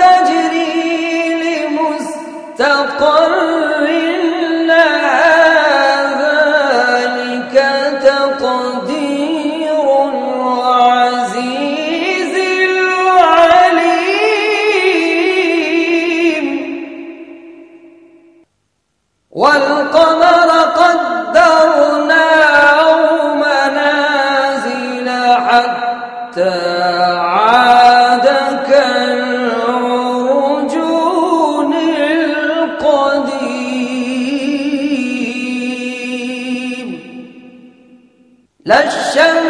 تجري لمستقر لا الشمس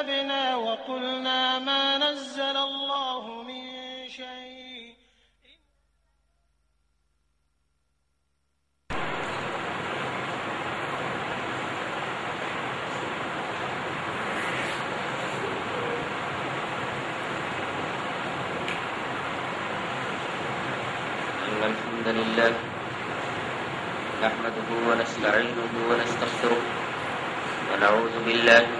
فكذبنا وقلنا ما نزل الله من شيء. إن الحمد لله نحمده ونستعينه ونستغفره ونعوذ بالله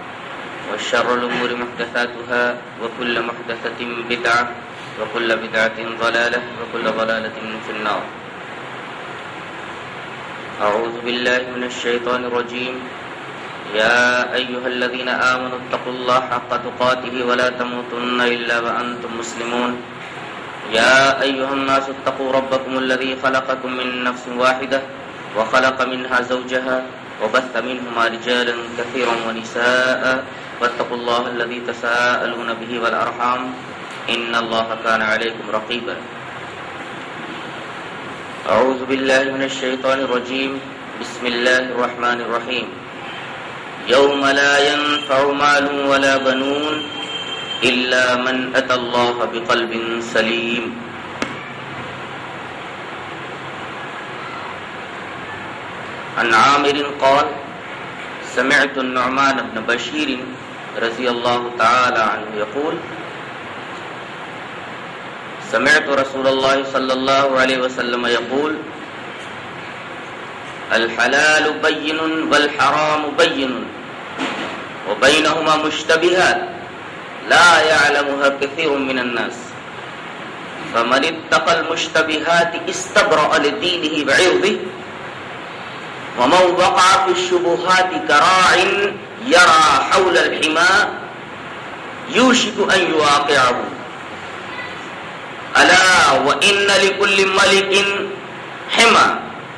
وشر الأمور محدثاتها وكل محدثة بدعة وكل بدعة ضلالة وكل ضلالة في النار. أعوذ بالله من الشيطان الرجيم. يا أيها الذين آمنوا اتقوا الله حق تقاته ولا تموتن إلا وأنتم مسلمون. يا أيها الناس اتقوا ربكم الذي خلقكم من نفس واحدة وخلق منها زوجها وبث منهما رجالا كثيرا ونساء واتقوا الله الذي تساءلون به والأرحام إن الله كان عليكم رقيبا. أعوذ بالله من الشيطان الرجيم. بسم الله الرحمن الرحيم. يوم لا ينفع مال ولا بنون إلا من أتى الله بقلب سليم. عن عامر قال سمعت النعمان بن بشير رضي الله تعالى عنه يقول سمعت رسول الله صلى الله عليه وسلم يقول الحلال بين والحرام بين وبينهما مشتبهات لا يعلمها كثير من الناس. فمن اتقى المشتبهات استبرأ لدينه بعرضه ومن وقع في الشبهات كراع يرى حول الحمى يوشك أن يواقعه. ألا وإن لكل ملك حمى.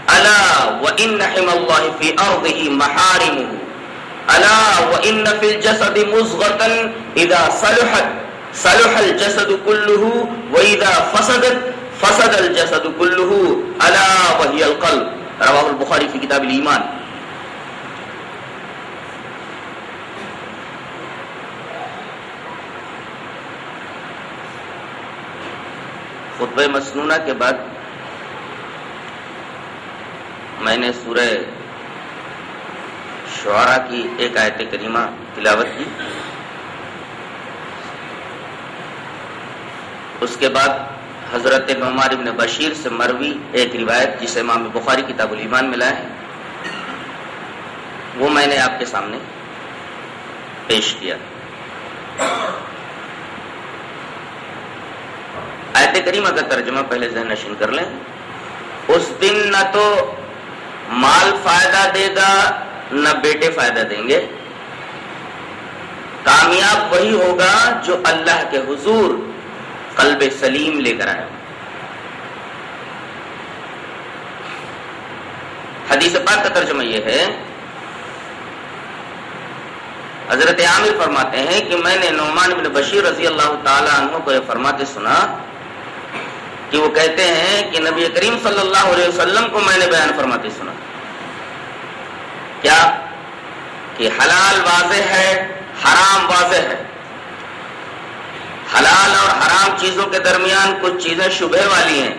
ألا وإن حمى الله في أرضه محارمه. ألا وإن في الجسد مزغة إذا صلحت. صلح الجسد كله وإذا فسدت فسد الجسد كله. ألا وهي القلب. رواه البخاري في كتاب الإيمان. خطبہ مسنونہ کے بعد میں نے سورہ شعرا کی ایک آیت کریمہ تلاوت کی۔ اس کے بعد حضرت نعمار ابن بشیر سے مروی ایک روایت جسے امام بخاری کتاب الایمان میں لائے وہ میں نے آپ کے سامنے پیش کیا۔ آیت کریمہ کا ترجمہ پہلے ذہن نشین کر لیں۔ اس دن نہ تو مال فائدہ دے گا، نہ بیٹے فائدہ دیں گے۔ کامیاب وہی ہوگا جو اللہ کے حضور قلب سلیم لے کر آئے حدیث پاک کا ترجمہ یہ ہے، حضرت عامر فرماتے ہیں کہ میں نے نعمان بن بشیر رضی اللہ تعالی عنہ کو یہ فرماتے سنا کہ وہ کہتے ہیں کہ نبی کریم صلی اللہ علیہ وسلم کو میں نے بیان فرماتے سنا۔ کیا کہ حلال واضح ہے، حرام واضح ہے؟ حلال اور حرام چیزوں کے درمیان کچھ چیزیں شبہ والی ہیں،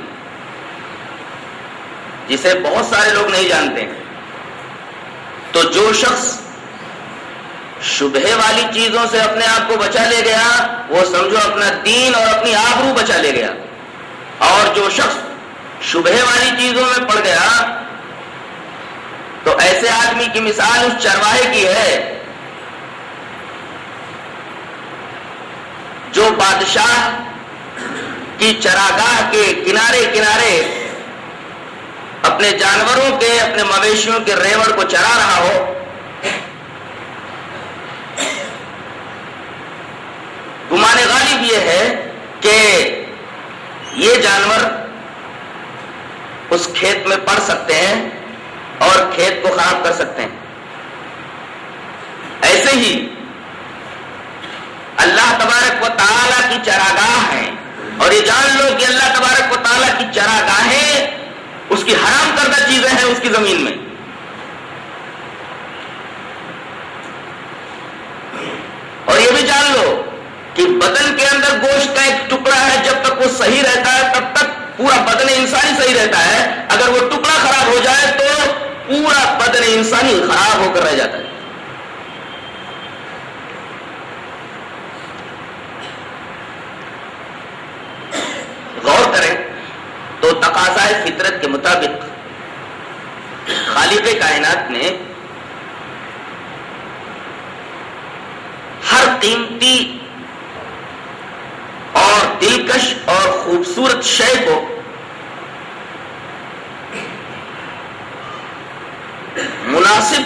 جسے بہت سارے لوگ نہیں جانتے۔ تو جو شخص شبہ والی چیزوں سے اپنے آپ کو بچا لے گیا، وہ سمجھو اپنا دین اور اپنی آبرو بچا لے گیا۔ اور جو شخص شبہ والی چیزوں میں پڑ گیا، تو ایسے آدمی کی مثال اس چرواہے کی ہے جو بادشاہ کی چراگاہ کے کنارے کنارے اپنے جانوروں کے، اپنے مویشیوں کے ریوڑ کو چرا رہا ہو۔ گمان غالب یہ ہے کہ یہ جانور اس کھیت میں پڑ سکتے ہیں اور کھیت کو خراب کر سکتے ہیں۔ ایسے ہی اللہ تبارک و تعالیٰ کی چراگاہ ہے۔ اور یہ جان لو کہ اللہ تبارک و تعالیٰ کی چراگاہیں اس کی حرام کردہ چیزیں ہیں اس کی زمین میں۔ اور یہ بھی جان لو کہ بدن کے اندر گوشت کا ایک ٹکڑا وہ صحیح رہتا ہے، تب تک پورا بدن انسانی صحیح رہتا ہے۔ اگر وہ ٹکڑا خراب ہو جائے تو پورا بدن انسانی خراب ہو کر رہ جاتا ہے۔ غور کریں تو تقاضا فطرت کے مطابق خالق کائنات نے ہر قیمتی اور دلکش اور خوبصورت شے کو مناسب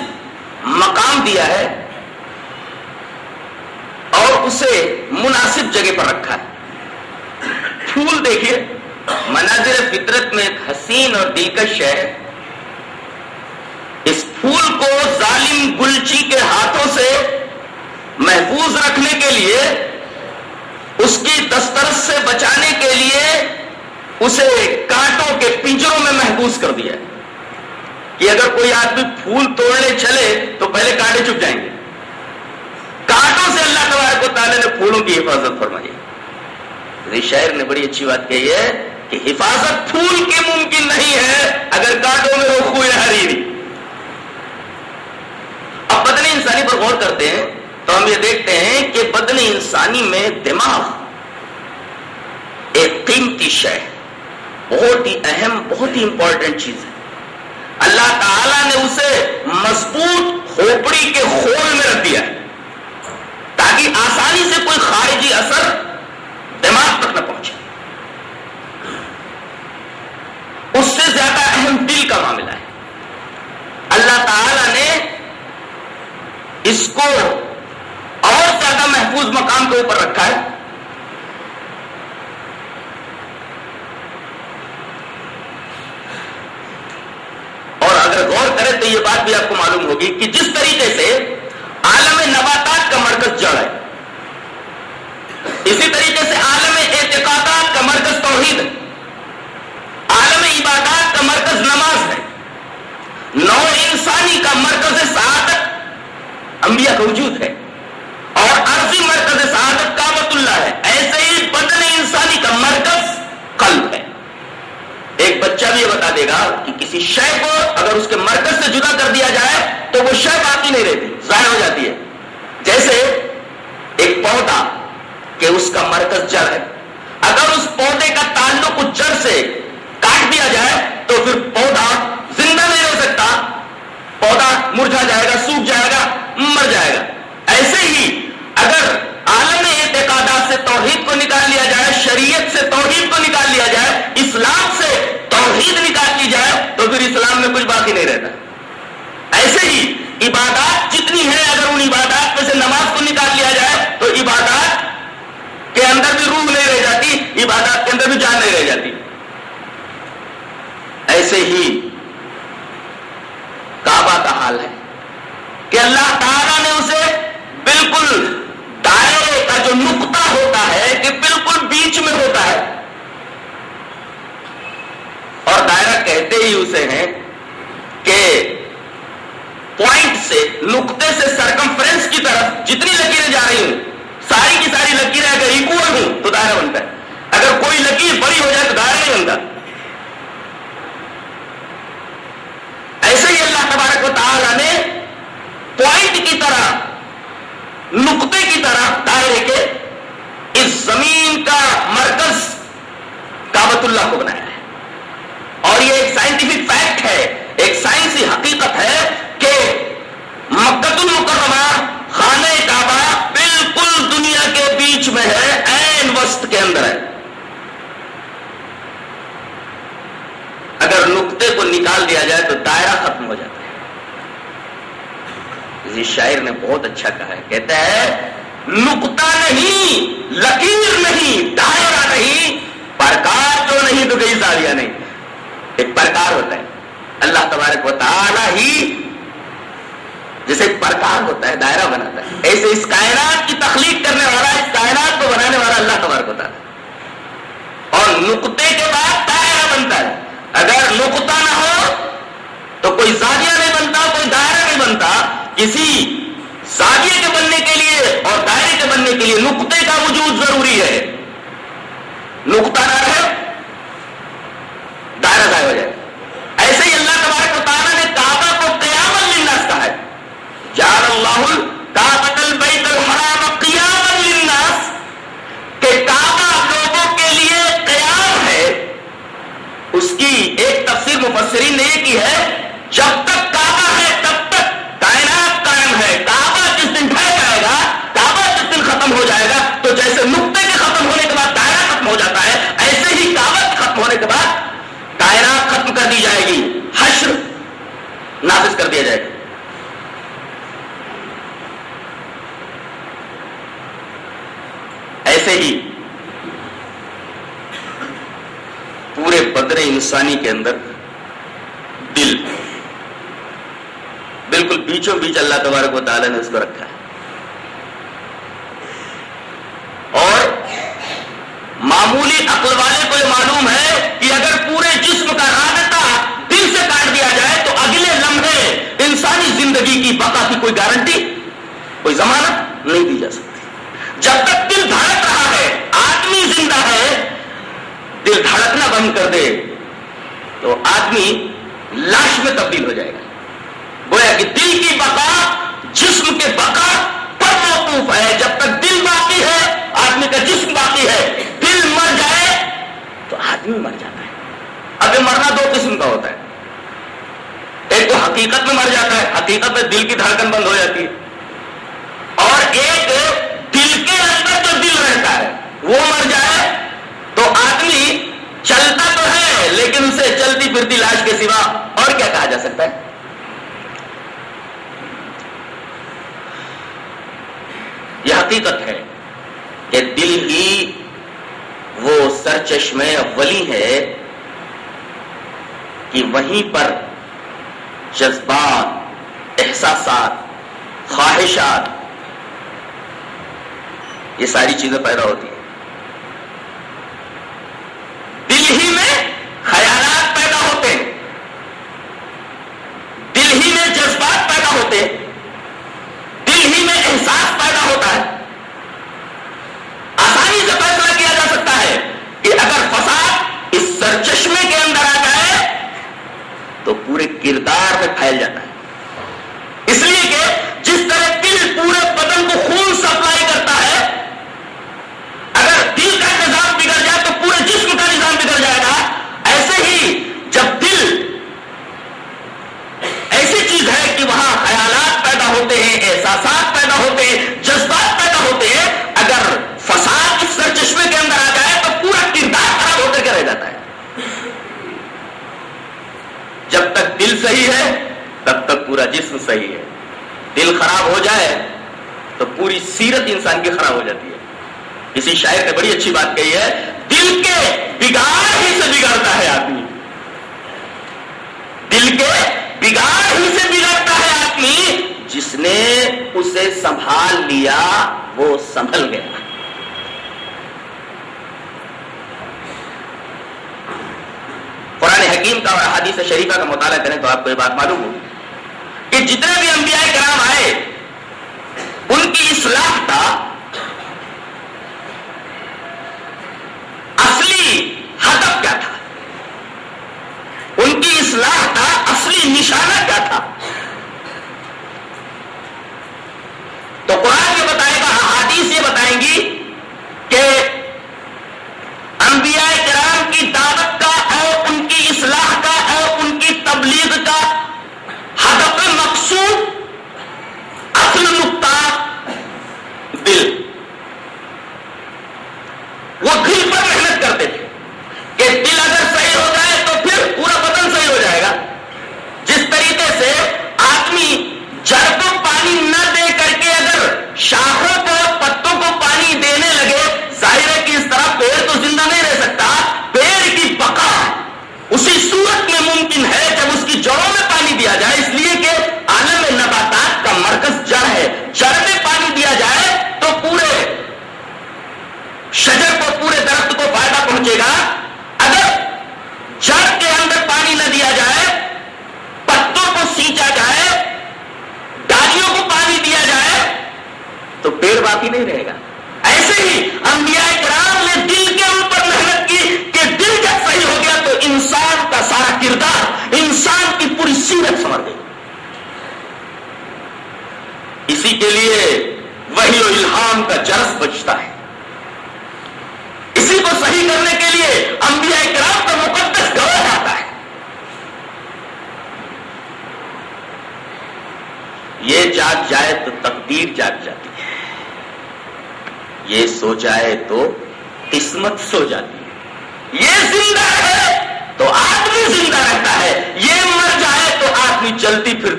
مقام دیا ہے اور اسے مناسب جگہ پر رکھا ہے۔ پھول دیکھیے، مناظر فطرت میں ایک حسین اور دلکش ہے۔ اس پھول کو ظالم گلچی کے ہاتھوں سے محفوظ رکھنے کے لیے اس کی دسترس سے بچانے کے لیے اسے کانٹوں کے پنجروں میں محفوظ کر دیا کہ اگر کوئی آدمی پھول توڑنے چلے تو پہلے کانٹے چپ جائیں گے۔ کانٹوں سے اللہ تبارک و تعالیٰ نے پھولوں کی حفاظت فرمائی یعنی شاعر نے بڑی اچھی بات کہی ہے کہ حفاظت پھول کی ممکن نہیں ہے اگر کانٹوں میں وہ خوئے حریری اب بدن انسانی پر غور کرتے ہیں تو ہم یہ دیکھتے ہیں کہ بدن انسانی میں دماغ ایک قیمتی شے بہت ہی اہم، بہت ہی امپورٹنٹ چیز ہے۔ اللہ تعالی نے اسے مضبوط کھوپڑی کے خول میں رکھ دیا تاکہ آسانی سے کوئی خارجی اثر دماغ تک نہ پہنچے۔ اس سے زیادہ اہم دل کا معاملہ ہے۔ اللہ تعالی نے اس کو نقطے سے سرکمفرنس کی طرف جتنی لکیریں جا رہی ہوں، ساری کی ساری لکیریں اگر اکول ہوں تو دائرہ بنتا ہے۔ اگر کوئی لکیر بڑی ہو جائے تو دائرہ نہیں بنتا۔ ایسے ہی اللہ تبارک و تعالی نے پوائنٹ کی طرح، نقطے کی طرح دائرے کے اس زمین کا مرکز کابت اللہ کو بنایا ہے۔ اور یہ ایک سائنٹیفک فیکٹ ہے، ایک سائنسی حقیقت ہے کہ مکت المکرمہ، خانہ کعبہ بالکل دنیا کے بیچ میں ہے این وسط کے اندر ہے۔ اگر نقطے کو نکال دیا جائے تو دائرہ ختم ہو جاتا ہے۔ کسی شاعر نے بہت اچھا کہا ہے، کہتا ہے، نقطہ نہیں، لکیر نہیں، دائرہ نہیں، پرکار جو نہیں تو کئی سالیاں نہیں۔ ایک پرکار ہوتا ہے۔ اللہ تبارک و تعالی ہی جیسے ایک پرکار ہوتا ہے، دائرہ بناتا ہے۔ ایسے اس کائنات کی تخلیق کرنے والا، اس کائنات کو بنانے والا اللہ تبارک ہوتا ہے اور نقطے کے بعد دائرہ بنتا ہے۔ اگر نقطہ نہ ہو، تو کوئی زاویہ نہیں بنتا، کوئی دائرہ نہیں بنتا۔ کسی زاویے کے بننے کے لیے اور دائرے کے بننے کے لیے نقطے کا وجود ضروری ہے۔ نقطہ نہ رہے، دائرہ ضائع ہو جائے۔ ایسے ہی اللہ تبارک و تعالیٰ نے کعبہ کو قیام للناس کہا ہے جعل اللہ کعبۃ البیت الحرام قیام للناس کہ کعبہ لوگوں کے لیے قیام ہے۔ اس کی ایک تفسیر مفسرین نے یہ کی ہے، جب تک کعبہ ہے تب تک کائنات قائم ہے۔ کعبہ جس دن ڈھہ جائے گا، کعبہ جس دن ختم ہو جائے گا، تو جیسے نقطے کے ختم ہونے کے بعد دائرہ ختم ہو جاتا ہے، ایسے ہی کعبہ ختم ہونے کے بعد کائنات ختم کر دی جائے گی۔ حشر نافذ کر دیا جائے گا۔ ایسے ہی پورے بدن انسانی کے اندر دل بالکل بیچوں بیچ اللہ تبارک و تعالی نے اس کو رکھا ہے۔ اور معمولی عقل والے کو یہ معلوم ہے کہ اگر پورے جسم کا رابطہ دل سے کاٹ دیا جائے تو اگلے لمحے انسانی زندگی کی بقا کی کوئی گارنٹی، کوئی ضمانت نہیں دی جا سکتی۔ جب تک دل بھارت دل دھڑکنا بند کر دے تو آدمی لاش میں تبدیل ہو جائے گا۔ گویا کہ دل کی بقا جسم کے بقا پر موقوف ہے۔ جب تک دل باقی ہے، آدمی کا جسم باقی ہے، دل مر جائے تو آدمی مر جاتا ہے۔ اب یہ مرنا دو قسم کا ہوتا ہے۔ ایک تو حقیقت میں مر جاتا ہے، حقیقت میں دل کی دھڑکن بند ہو جاتی ہے۔ اور ایک دل کے اندر جو دل رہتا ہے، وہ مر جائے تو آدمی چلتا تو ہے، لیکن اسے چلتی پھرتی لاش کے سوا اور کیا کہا جا سکتا ہے؟ یہ حقیقت ہے کہ دل ہی وہ سرچشمے اولی ہے کہ وہیں پر جذبات، احساسات، خواہشات، یہ ساری چیزیں پیدا ہوتی اصلاح کا اصلی نشانہ کیا تھا؟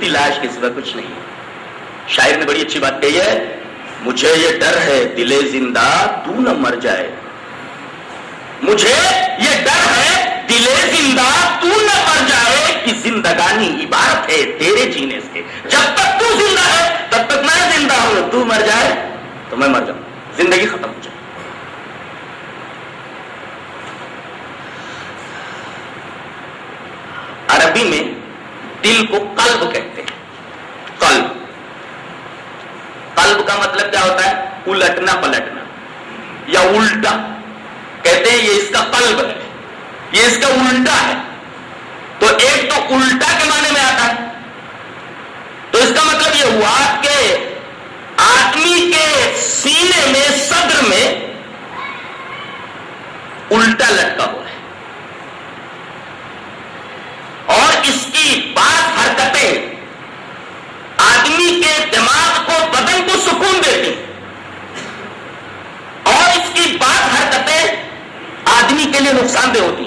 لاش کے سوا کچھ نہیں شاعر نے بڑی اچھی بات کہی ہے، مجھے یہ ڈر ہے دلے زندہ تو نہ مر جائے۔ مجھے یہ ڈر ہے دلے زندہ تو نہ مر جائے، کہ زندگانی عبارت ہے تیرے جینے سے۔ جب تک تو زندہ ہے، تب تک میں زندہ ہوں، تو مر جائے۔ تو میں مر جاؤں۔ زندگی ختم ہو جائے۔ عربی میں دل کو قلب کہتے ہیں۔ قلب۔ قلب کا مطلب کیا ہوتا ہے؟ الٹنا پلٹنا۔ یا الٹا۔ کہتے ہیں یہ اس کا قلب ہے۔ یہ اس کا الٹا ہے۔ تو ایک تو الٹا کے معنی میں آتا ہے۔ تو اس کا مطلب یہ ہوا کہ آدمی کے سینے میں صدر میں الٹا لٹکا ہوا ہے۔ اور اس کی بات حرکتیں آدمی کے دماغ کو بدن کو سکون دیتی اور اس کی بات حرکتیں آدمی کے لیے نقصان دہ ہوتی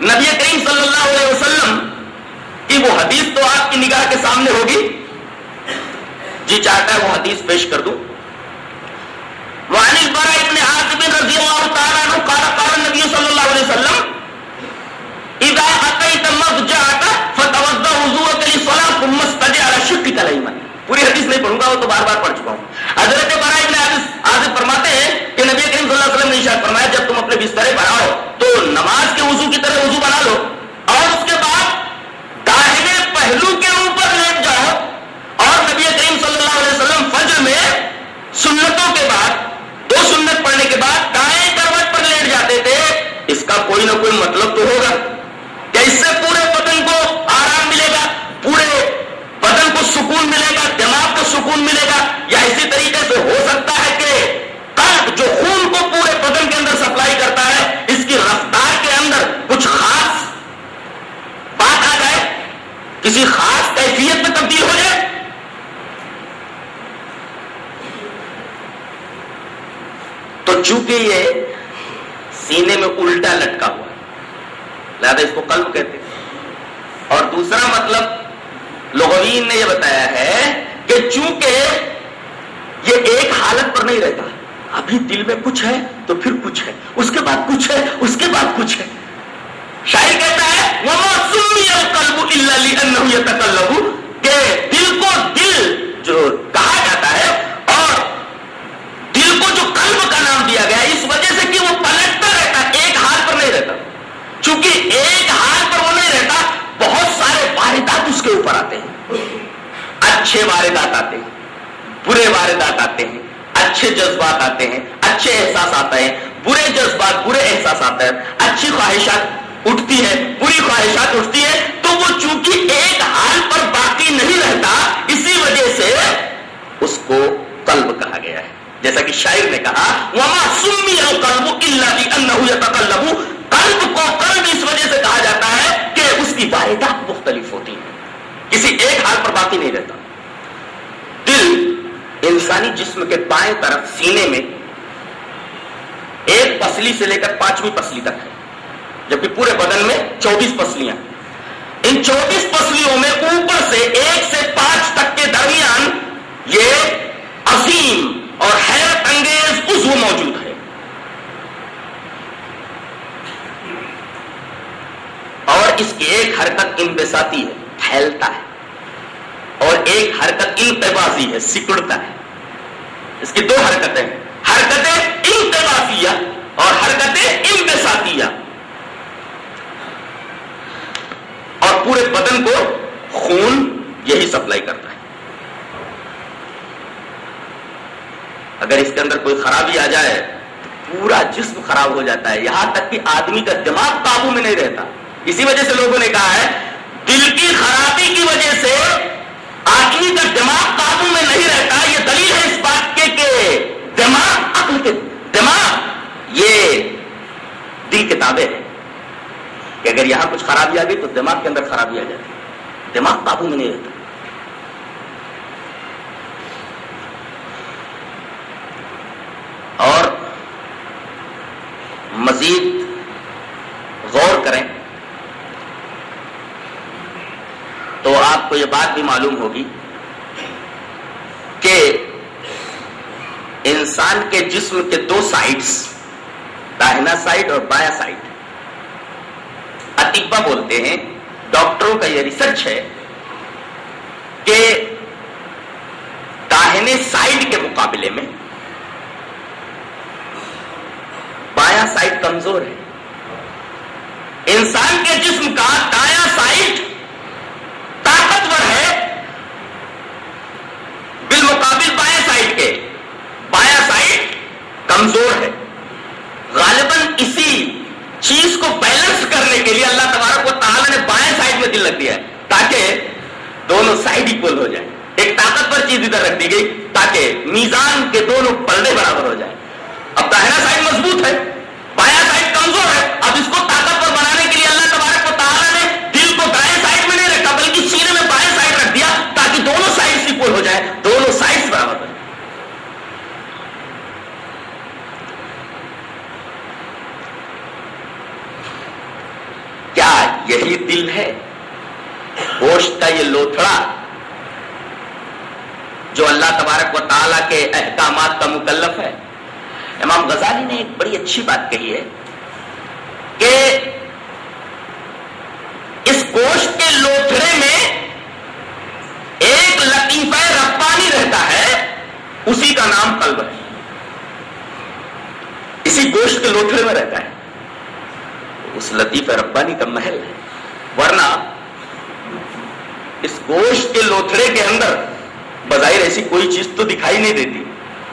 نبی کریم صلی اللہ علیہ وسلم کی وہ حدیث تو آپ کی نگاہ کے سامنے ہوگی۔ جی چاہتا ہے وہ حدیث پیش کر دوں۔ وعن البراء ابن عازب رضی اللہ تعالیٰ عنہ قال قال نبی صلی اللہ علیہ وسلم اذا اتيت مضجعك فتوضا وضوءك للصلاه ثم استجع على شقك الايمن پوری حدیث نہیں پڑھوں گا وہ تو بار بار پڑھ چکا ہوں. حضرت براء ابن عازب عازب فرماتے ہیں کہ نبی کریم صلی اللہ علیہ وسلم نے ارشاد فرمایا، جب تم اپنے بسترے پر آؤ تو نماز کے وضو کی طرح وضو بنا لو۔ اور اس کے بعد داہنے پہلو کے اوپر لیٹ جاؤ اور نبی کریم صلی اللہ علیہ وسلم فجر میں سنتوں کے بعد دو سنت پڑھنے کے بعد دائیں کروٹ پر لیٹ جاتے تھے اس کا کوئی نہ کوئی مطلب تو ہوگا کہ اس سے پورے بدن کو آرام ملے گا پورے بدن کو سکون ملے گا دماغ کو سکون ملے گا یا اسی طریقے سے ہو سکتا ہے کہ قلب جو خون کو پورے بدن کے اندر سپلائی کرتا ہے اس کی رفتار کے اندر کچھ خاص بات آ جائے کسی خاص کیفیت میں تبدیل ہو جائے تو چونکہ یہ سینے میں الٹا لٹکا ہوا ہے، لہذا اس کو قلب کہتے ہیں۔ اور دوسرا مطلب لغوین نے یہ بتایا ہے کہ چونکہ یہ ایک حالت پر نہیں رہتا، ابھی دل میں کچھ ہے تو پھر کچھ ہے، اس کے بعد کچھ ہے، اس کے بعد کچھ ہے۔ شاعر کہتا ہے، وَمَا سُمِّيَ الْقَلْبُ إِلَّا کہ دل کو دل جو کہا جاتا ہے اور دل کو جو قلب کا نام دیا گیا۔ اس وجہ سے کہ وہ پلٹتا رہتا، ایک حال پر نہیں رہتا۔ چونکہ ایک حال پر وہ نہیں رہتا، بہت سارے واردات اس کے اوپر آتے ہیں۔ اچھے واردات آتے ہیں، برے واردات آتے ہیں، اچھے جذبات آتے ہیں، اچھے احساس آتے ہیں برے جذبات، برے احساس آتے ہیں اچھی خواہشات اٹھتی ہے بری خواہشات اٹھتی ہے تو وہ چونکہ ایک حال پر باقی نہیں رہتا، اسی وجہ سے اس کو قلب کہا گیا ہے۔ جیسا کہ شاعر نے کہا، وما سمی القلب الا لانه يتقلب۔ قلب کو قلب اس وجہ سے کہا جاتا ہے کہ اس کی واردات مختلف ہوتی ہیں۔ کسی ایک حال پر باقی نہیں رہتا۔ دل انسانی جسم کے بائیں طرف سینے میں ایک پسلی سے لے کر پانچویں پسلی تک ہے، جبکہ پورے بدن میں چوبیس پسلیاں۔ ان چوبیس پسلیوں میں اوپر سے ایک سے پانچ تک کے درمیان یہ عظیم اور حیرت انگیز عضو موجود ہے۔ اور اس کی ایک حرکت انبساتی ہے، پھیلتا ہے۔ اور ایک حرکت انتباسی ہے، سکڑتا ہے۔ اس کی دو حرکتیں حرکتیں انتباسیہ اور حرکتیں انبساتیہ اور پورے بدن کو خون یہی سپلائی کرتا ہے۔ اگر اس کے اندر کوئی خرابی آ جائے تو پورا جسم خراب ہو جاتا ہے۔ یہاں تک کہ آدمی کا دماغ قابو میں نہیں رہتا۔ اسی وجہ سے لوگوں نے کہا ہے، دل کی خرابی کی وجہ سے آدمی کا دماغ قابو میں نہیں رہتا۔ یہ دلیل ہے اس بات کے کہ دماغ عقل کے دماغ، یہ دل کتابیں ہیں کہ اگر یہاں کچھ خرابی آ گئی تو دماغ کے اندر خرابی آ جاتی دماغ قابو میں نہیں رہتا۔ اور مزید غور کریں تو آپ کو یہ بات بھی معلوم ہوگی کہ انسان کے جسم کے دو سائڈس داہنا سائڈ اور بایا سائڈ اتبا بولتے ہیں، ڈاکٹروں کا یہ ریسرچ ہے کہ داہنے سائڈ کے مقابلے میں بایاں سائڈ کمزور ہے۔ انسان کے جسم کا دایاں سائڈ کمزور ہے غالباً اسی چیز کو بیلنس کرنے کے لیے اللہ تبارک و تعالیٰ نے بائیں سائڈ میں دل رکھ دیا ہے تاکہ دونوں سائڈ اکول ہو جائیں ایک طاقتور چیز ادھر رکھ دی گئی تاکہ میزان کے دونوں پردے برابر ہو جائیں اب داہنا سائڈ مضبوط ہے بایاں سائڈ کمزور ہے اب اس کو طاقتور بنانے کے لیے اللہ تبارک و تعالیٰ نے دل کو دائیں سائڈ میں نہیں رکھا بلکہ سینے میں بائیں سائڈ رکھ دیا تاکہ دونوں سائڈ اکول ہو جائے دونوں سائڈ برابر ہو جائے کیا یہی دل ہے گوشت کا یہ لوتھڑا جو اللہ تبارک و تعالیٰ کے احکامات کا مکلف ہے امام غزالی نے ایک بڑی اچھی بات کہی ہے کہ اس گوشت کے لوتھڑے میں ایک لطیفہ ربانی رہتا ہے اسی کا نام قلب ہے اسی گوشت کے لوتھڑے میں رہتا ہے اس لطیف ربانی کا محل ہے ورنہ اس گوشت کے لوتھڑے کے اندر بظاہر ایسی کوئی چیز تو دکھائی نہیں دیتی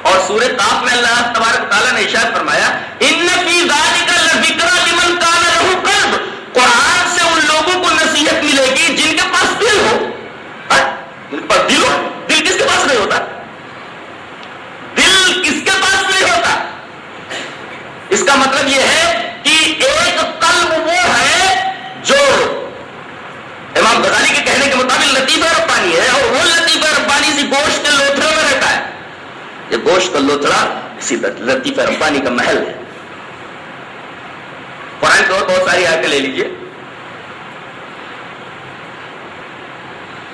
اور سورہ کاف میں اللہ تبارک تعالیٰ نے اشارت فرمایا ان فی ذالک لذکر لمن کان له قلب قرآن سے ان لوگوں کو نصیحت ملے گی جن کے پاس دل ہو جن پر دل ہو دل کس کے پاس نہیں ہوتا دل کس کے پاس نہیں ہوتا اس کا مطلب یہ ہے کہ ایک قلب وہ ہے جو امام غزالی کے کہنے کے مطابق لطیفہ ربانی ہے اور وہ لطیفہ ربانی سی گوشت کے لوتھڑے میں رہتا ہے کا لوتھڑا اسی لطیفہ ربانی کا محل ہے۔ قرآن کی اور بہت ساری آیتیں لے لیجیے۔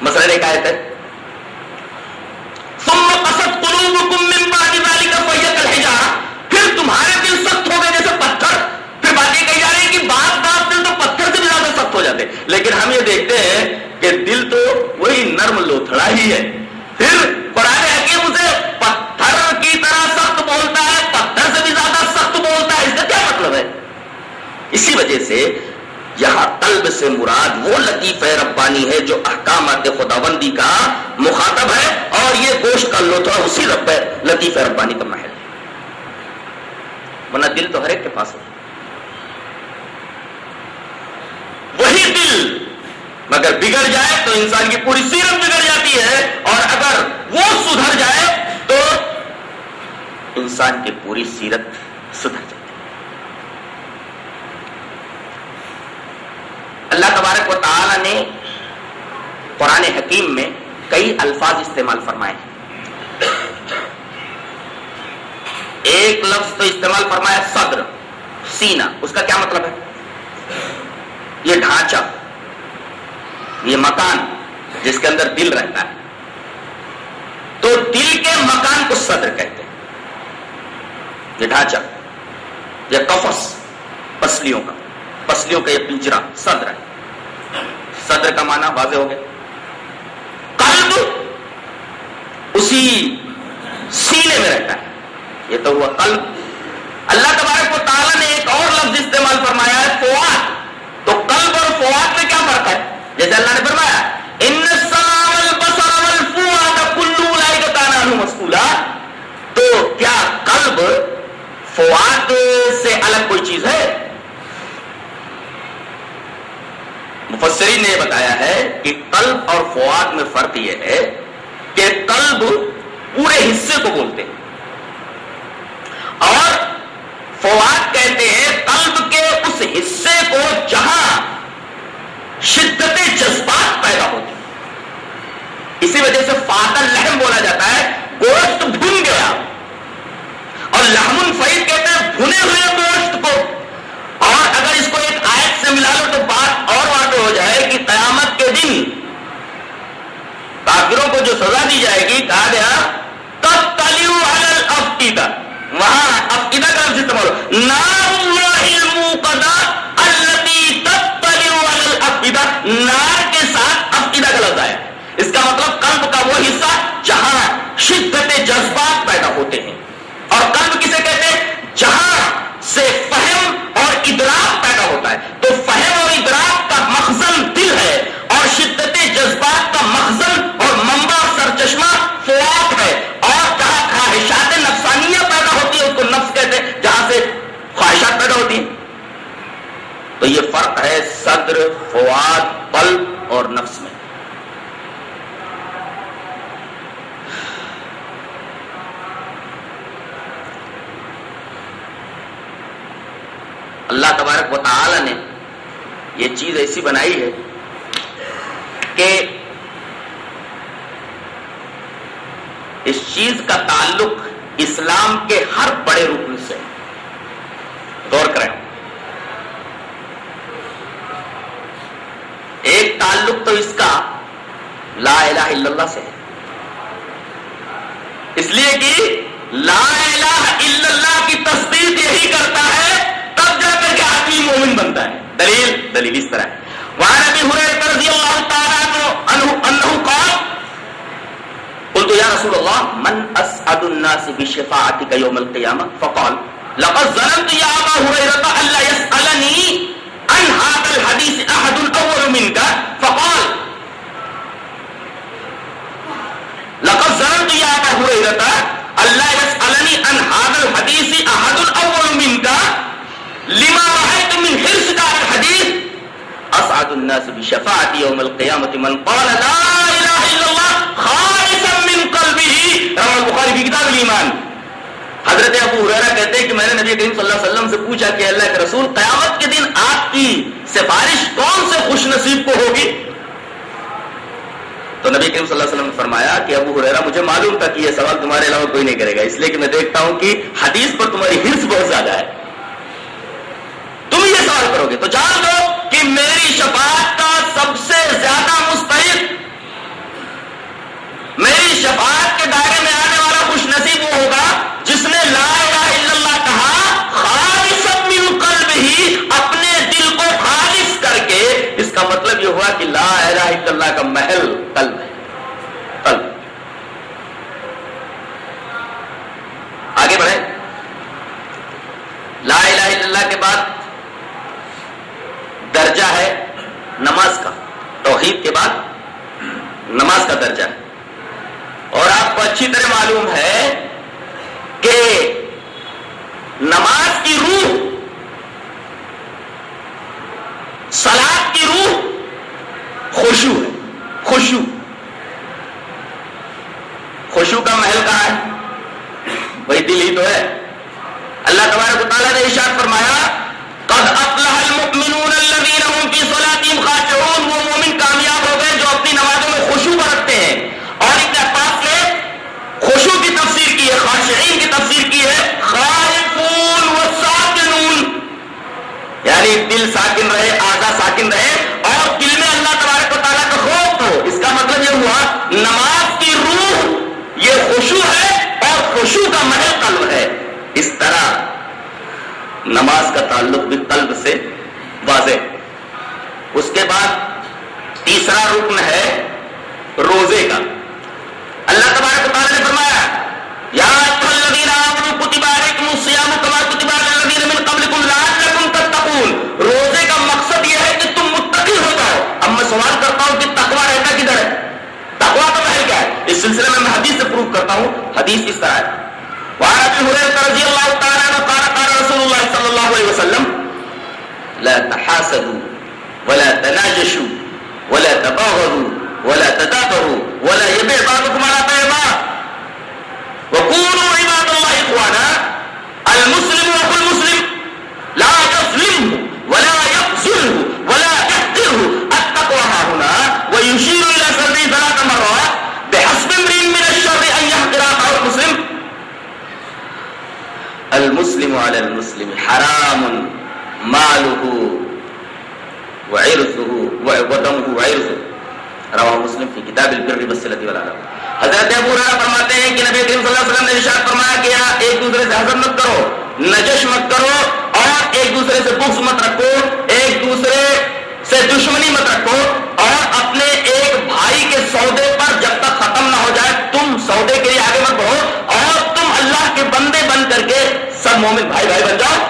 مثلا ایک آیت ہے۔ ثم قصد قلوبكم من بعد ذلك فهي كالحجارة۔ پھر تمہارے دل سخت ہو گئے جیسے پتھر۔ پھر کہی جا رہی کہ بات بات دل تو پتھر سے بھی زیادہ سخت ہو جاتے۔ لیکن ہم یہ دیکھتے ہیں کہ دل تو وہی نرم لوتھڑا ہی ہے۔ پھر قرآن حکیم اسے پتھر بولتا ہے پتھر سے بھی زیادہ سخت بولتا ہے، اس کا کیا مطلب ہے؟ اسی وجہ سے یہاں قلب سے مراد وہ لطیف ربانی ہے جو احکامات خداوندی کا مخاطب ہے، اور یہ گوشت کا لوتھڑا اسی رب لطیف ربانی کا محل ہے۔ ورنہ دل تو ہر ایک کے پاس ہے۔ وہی دل مگر بگڑ جائے تو انسان کی پوری سیرت بگڑ جاتی ہے، اور اگر وہ سدھر جائے تو انسان کی پوری سیرت سدھر جاتی ہے۔ اللہ تبارک و تعالی نے قرآن حکیم میں کئی الفاظ استعمال فرمائے ہیں۔ ایک لفظ تو استعمال فرمایا صدر، سینہ، اس کا کیا مطلب ہے؟ یہ ڈھانچہ، یہ مکان جس کے اندر دل رہتا ہے۔ تو دل کے مکان کو صدر کہتے ہیں۔ یہ ڈھانچہ یہ کفس پسلیوں کا پسلیوں کا یہ پنجرا صدر ہے۔ صدر کا معنی واضح ہو گیا۔ قلب اسی سینے میں رہتا ہے۔ یہ تو ہوا قلب۔ اللہ تبارک و تعالیٰ نے ایک اور لفظ استعمال فرمایا ہے فواد تو قلب اور فواد میں کیا فرق ہے؟ جیسے اللہ نے فرمایا ان مسکولا تو کیا قلب فواد سے الگ کوئی چیز ہے؟ مفسرین نے بتایا ہے کہ قلب اور فواد میں فرق یہ ہے کہ قلب پورے حصے کو بولتے ہیں۔ اور فواد کہتے ہیں قلب کے اس حصے کو جہاں شدت جذبات پیدا ہوتی اسی وجہ سے فاتل لہم بولا جاتا ہے، گوشت بھن گیا۔ اور لہمن فعید کہتے ہیں بھنے ہوئے گوشت کو۔ اور اگر اس کو ایک آیت سے ملا لو تو بات اور واضح ہو جائے کہ قیامت کے دن کافروں کو جو سزا دی جائے گی، کہا گیا تب تلیو الفقیدہ وہاں افقیدہ کا لفظ استعمال ہو۔ نار اللہ الموقدہ التي تطلع على نار کے ساتھ افقیدہ کا لفظ آیا۔ اس کا مطلب قلب کا وہ حصہ جہاں شدت جذبات پیدا ہوتے ہیں۔ اور قلب کسے کہتے ہیں؟ جہاں سے فہم اور ادراک پیدا ہوتا ہے۔ تو فہم اور ادراک کا مخزن دل ہے اور شدت جذبات کا مخزن اور منبع سرچشمہ فوات ہے۔ اور جہاں خواہشات نفسانیہ پیدا ہوتی ہے اس کو نفس کہتے ہیں، جہاں سے خواہشات پیدا ہوتی ہیں۔ تو یہ فرق ہے صدر، فواد، قلب اور نفس میں۔ تبارک و تعالی نے یہ چیز ایسی بنائی ہے کہ اس چیز کا تعلق اسلام کے ہر بڑے رکن سے غور کریں۔ ایک تعلق تو اس کا لا الہ الا اللہ سے ہے۔ اس لیے کہ لا الہ الا اللہ کی تصدیق یہی کرتا ہے وہاں نبی ہریرہ رضی اللہ تعالیٰ عنہ انہو قال قلت يا رسول الله من أسعد الناس بشفاعتك يوم القيامة؟ فقال لقد ظننت يا أبا هريرة الا يسألني عن هذا الحديث أحد أول منك. فقال لقد ظننت يا أبا هريرة الا يسألني عن هذا الحديث أحد أول منك. لما رايت من حرصك على الحديث اسعد الناس بشفاعتي يوم القيامه من قال لا اله الا الله خالصا من قلبه. رواه البخاري في كتاب الايمان حضرت ابو ہریرہ کہتے ہیں کہ میں نے نبی کریم صلی اللہ علیہ وسلم سے پوچھا کہ اللہ کے رسول قیامت کے دن آپ کی سفارش کون سے خوش نصیب کو ہوگی؟ تو نبی کریم صلی اللہ علیہ وسلم نے فرمایا کہ ابو ہریرہ مجھے معلوم تھا کہ یہ سوال تمہارے علاوہ کوئی نہیں کرے گا، اس لیے کہ میں دیکھتا ہوں کہ حدیث پر تمہاری ہرس بہت زیادہ ہے۔ تم یہ سوال کرو گے تو جان دو کہ میری شفاعت کا سب سے زیادہ مستحق میری شفاعت کے دائرے میں آنے والا خوش نصیب وہ ہوگا جس نے لا الہ الا اللہ کہا خالص من قلب ہی اپنے دل کو خالص کر کے۔ اس کا مطلب یہ ہوا کہ لا الہ الا اللہ کا محل قلب ہے قلب آگے بڑھیں لا الہ الا اللہ کے بعد درجہ ہے نماز کا توحید کے بعد نماز کا درجہ ہے اور آپ کو اچھی طرح معلوم ہے کہ نماز کی روح سلاد کی روح خوشو ہے خوشو خوشو کا محل کہاں ہے وہی دل ہی تو ہے اللہ تبارک و تعالیٰ نے ارشاد فرمایا قد افلح المؤمنون الذين هم في صلاتهم خاشعون وہ مومن کامیاب ہو گئے جو اپنی نمازوں میں خوشو برتتے ہیں اور ابن عباس نے خوشو کی تفسیر کی ہے خاشعین کی تفسیر کی ہے خائفون وساکنون یعنی دل ساکن رہے آدھا ساکن رہے اور دل میں اللہ تبارک و تعالیٰ کا خوف ہو اس کا مطلب یہ ہوا نماز کی روح یہ خوشو ہے اور خوشو کا محل قلب ہے اس طرح نماز کا تعلق بھی قلب سے واضح اس کے بعد تیسرا رکن ہے روزے کا اللہ تبارک و تعالیٰ نے فرمایا یا ایھا الذین آمنوا کتب علیکم الصیام کما کتب علی الذین من قبلکم لعلکم تتقون روزے کا مقصد یہ ہے کہ تم متقی ہو جاؤ اب میں سوال کرتا ہوں کہ تقوی رہتا کدھر ہے تقوی کا محل کیا ہے اس سلسلے میں میں حدیث سے پروف کرتا ہوں، حدیث اس طرح ہے۔ وعن ابي هريره رضي الله تعالى عنه قال قال رسول الله صلى الله عليه وسلم، لا تحاسدوا، ولا تناجشوا، ولا تباغضوا، ولا تدابروا، ولا يبيع بعضكم على بيع بعض۔ وكونوا عباد الله اخوانا المسلم اخو المسلم المسلم على المسلم حرام ماله وعرضه ودمه وعرضه۔ رواہ مسلم فی کتاب البر والصلۃ والعدل حضرت ابو ہریرہ فرماتے ہیں کہ نبی کریم صلی اللہ علیہ وسلم نے ارشاد فرمایا کہ ایک دوسرے سے حسد مت کرو، نجش مت کرو، اور ایک دوسرے سے بغض مت رکھو، ایک دوسرے سے دشمنی مت رکھو، اور اپنے ایک بھائی کے سودے پر جب تک ختم نہ ہو جائے، تم سودے کے لیے آگے مت بڑھو۔ سب مومن بھائی بھائی بن جاؤ۔